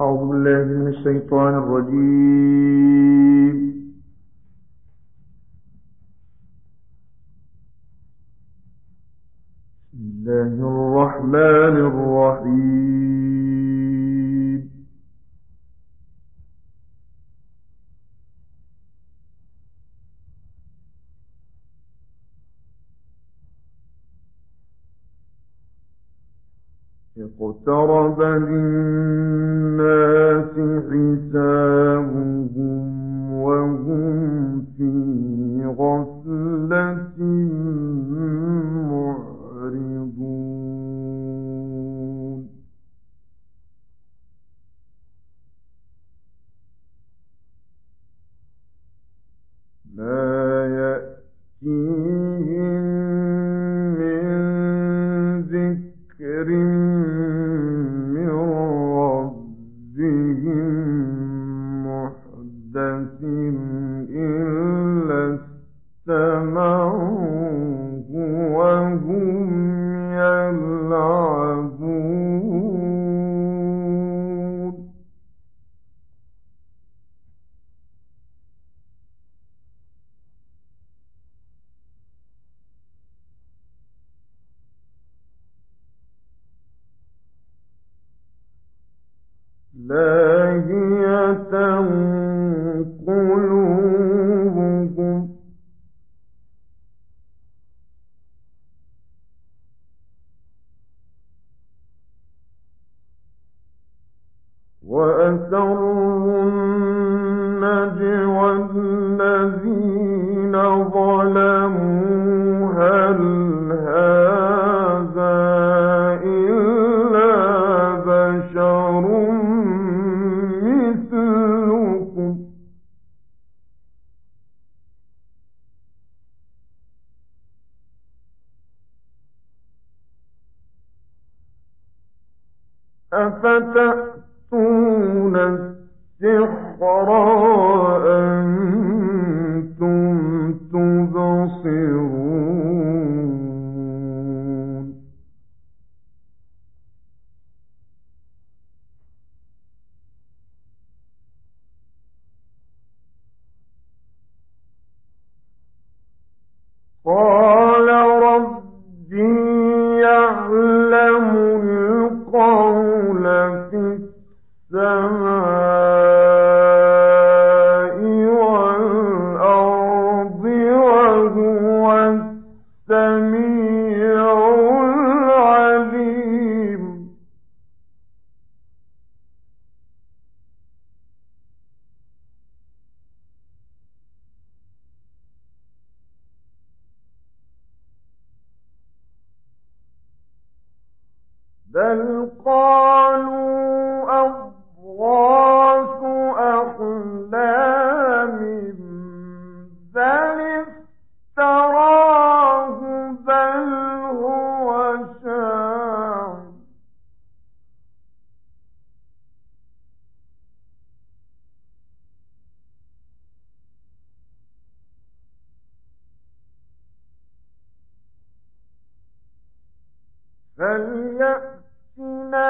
أعوذ بالله من الشيطان الرجيم. بسم الله الرحمن الرحيم. اقترب من فليأتنا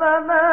أفلا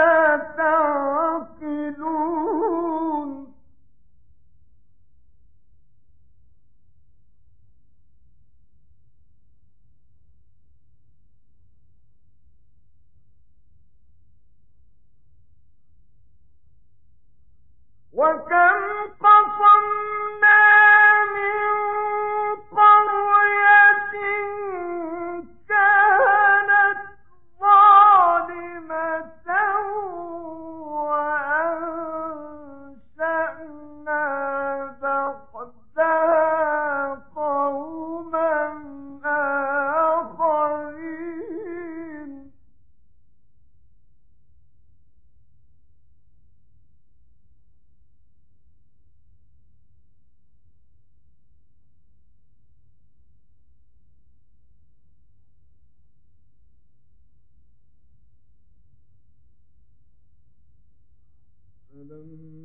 um,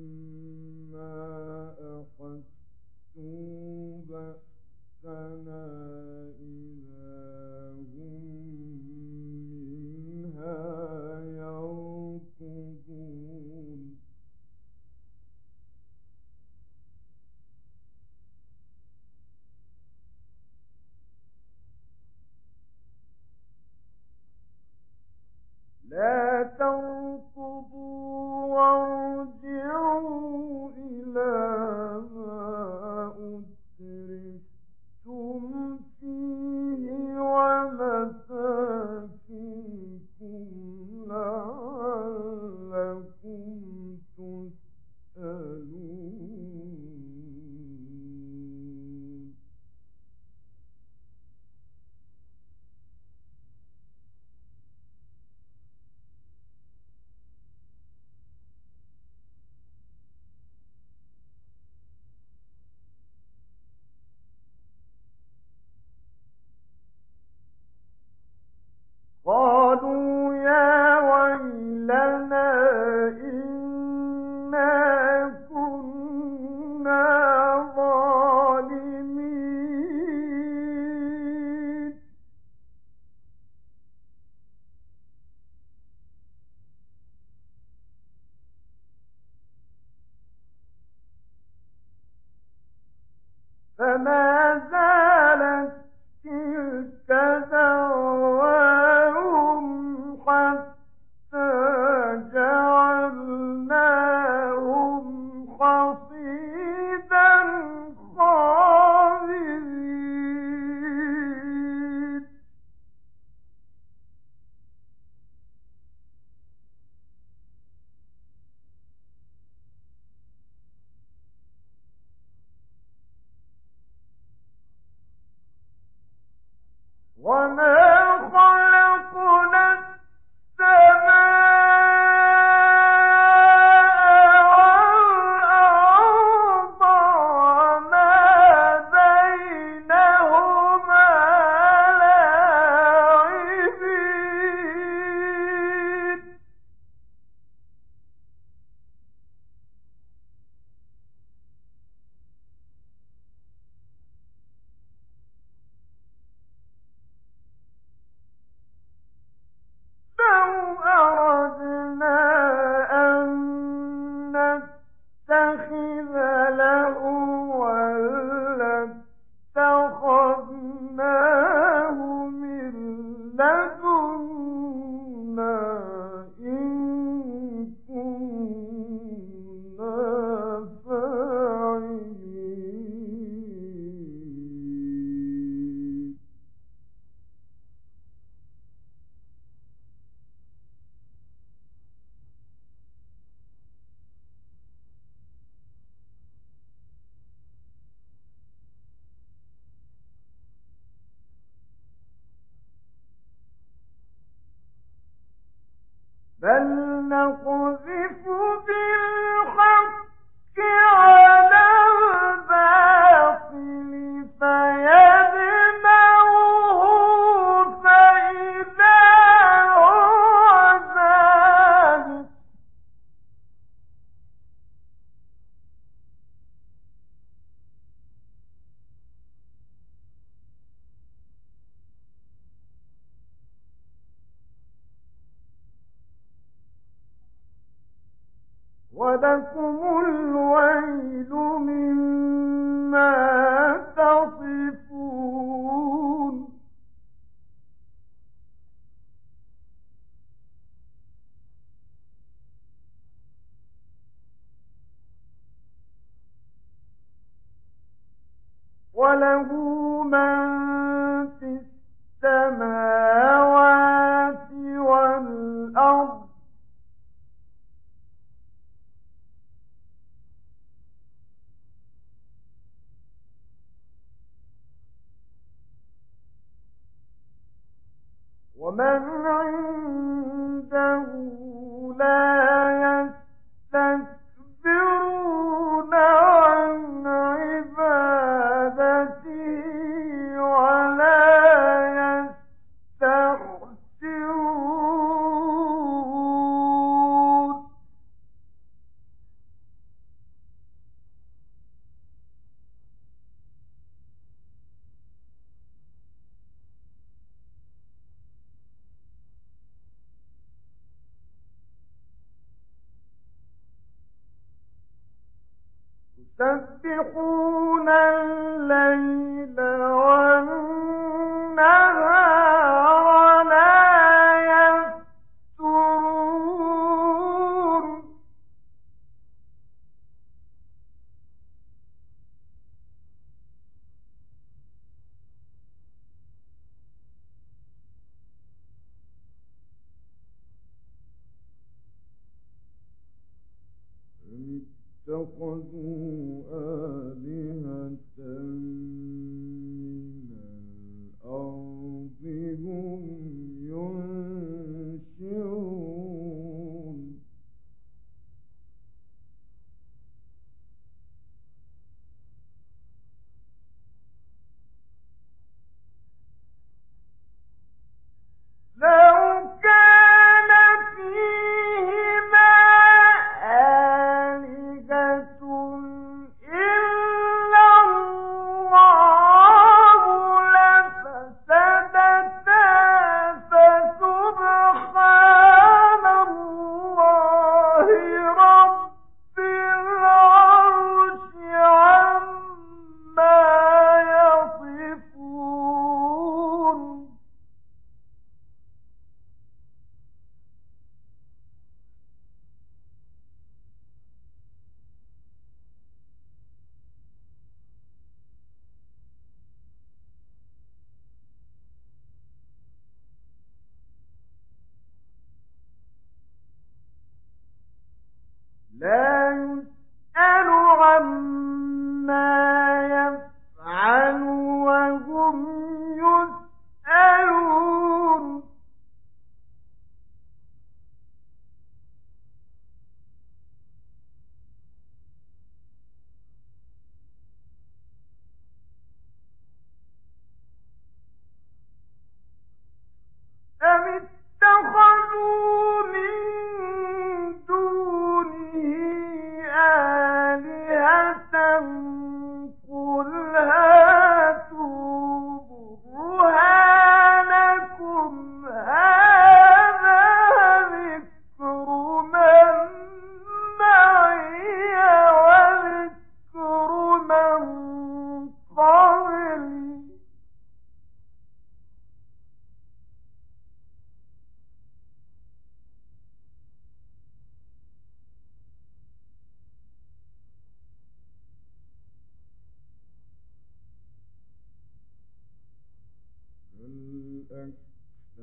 فما فلنقذف وله من يسبحون الليل والنهار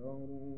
So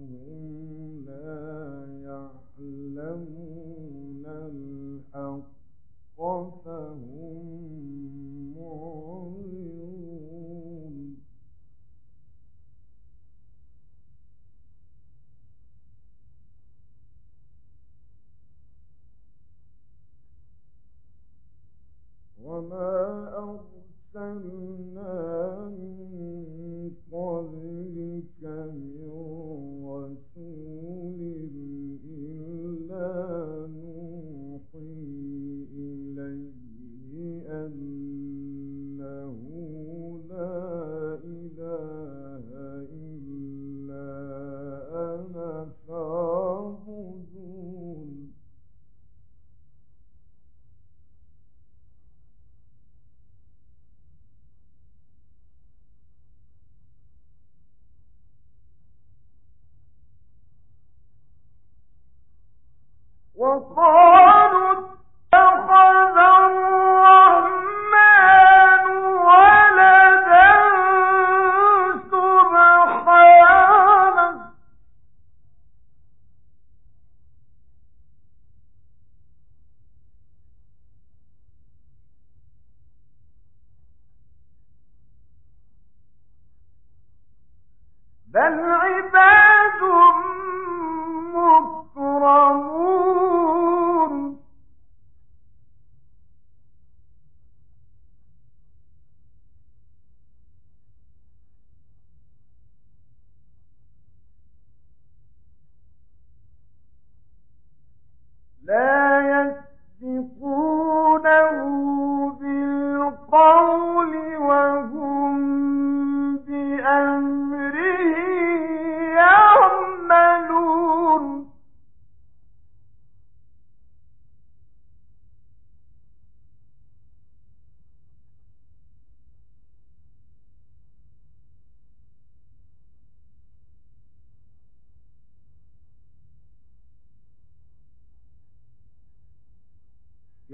بل عباد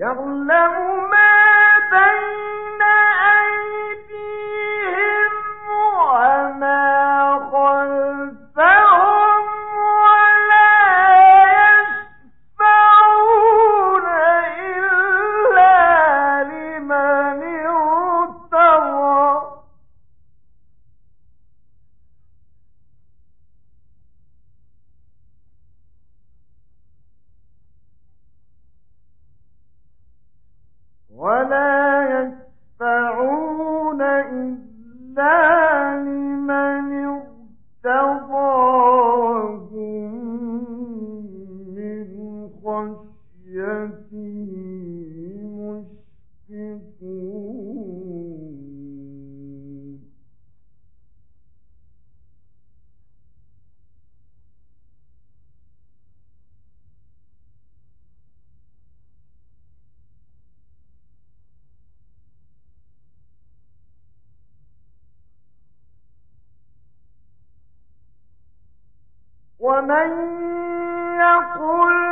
يعلم ما بين ومن يقل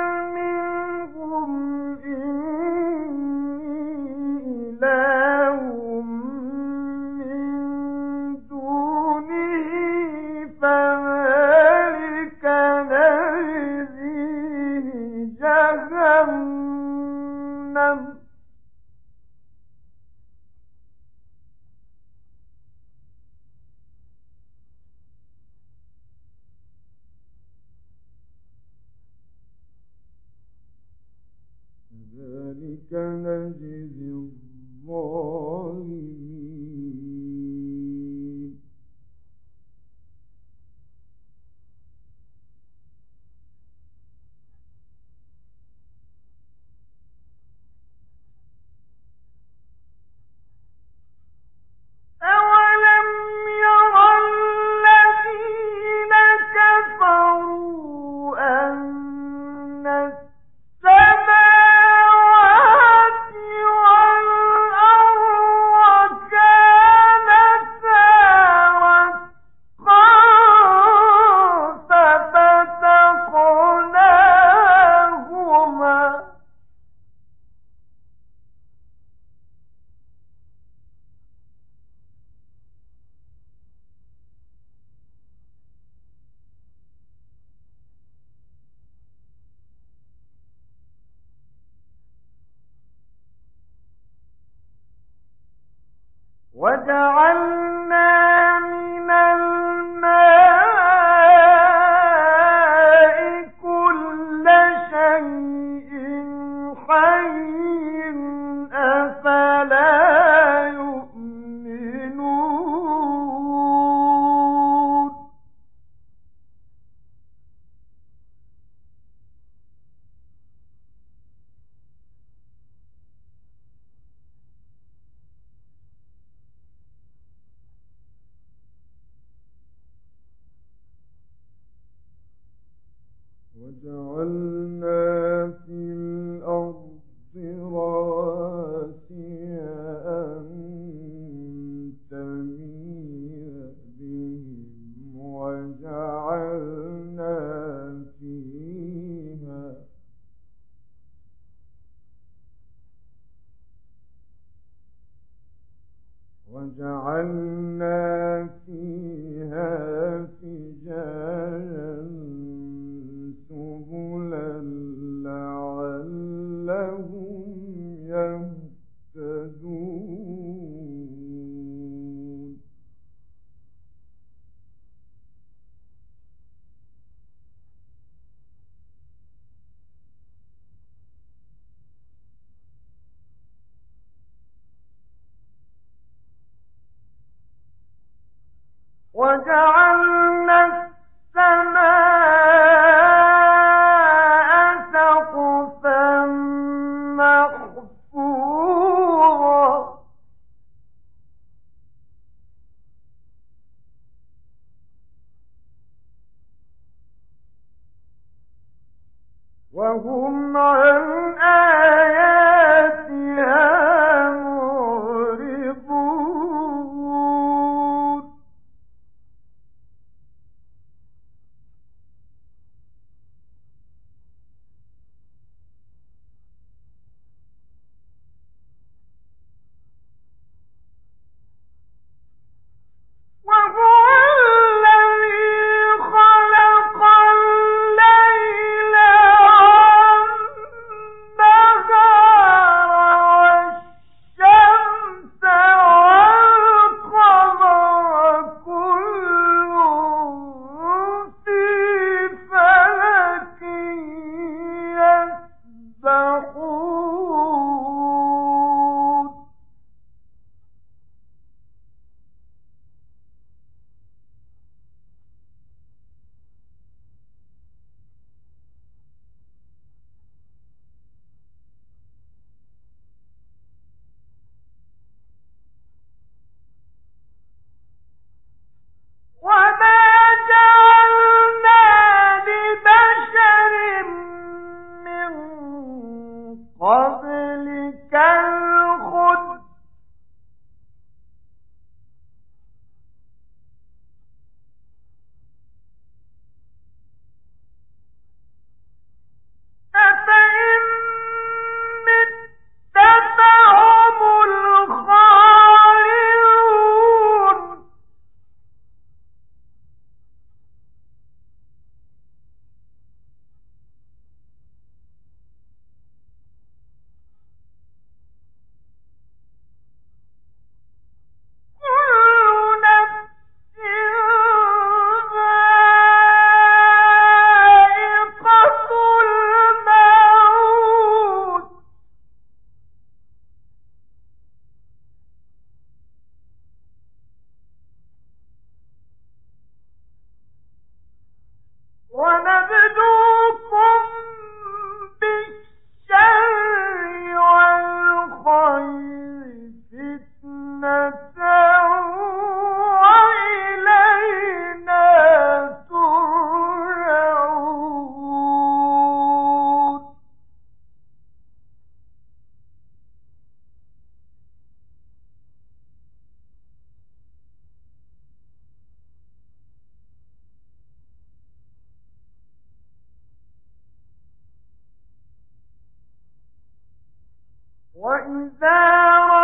وجعلنا وإذا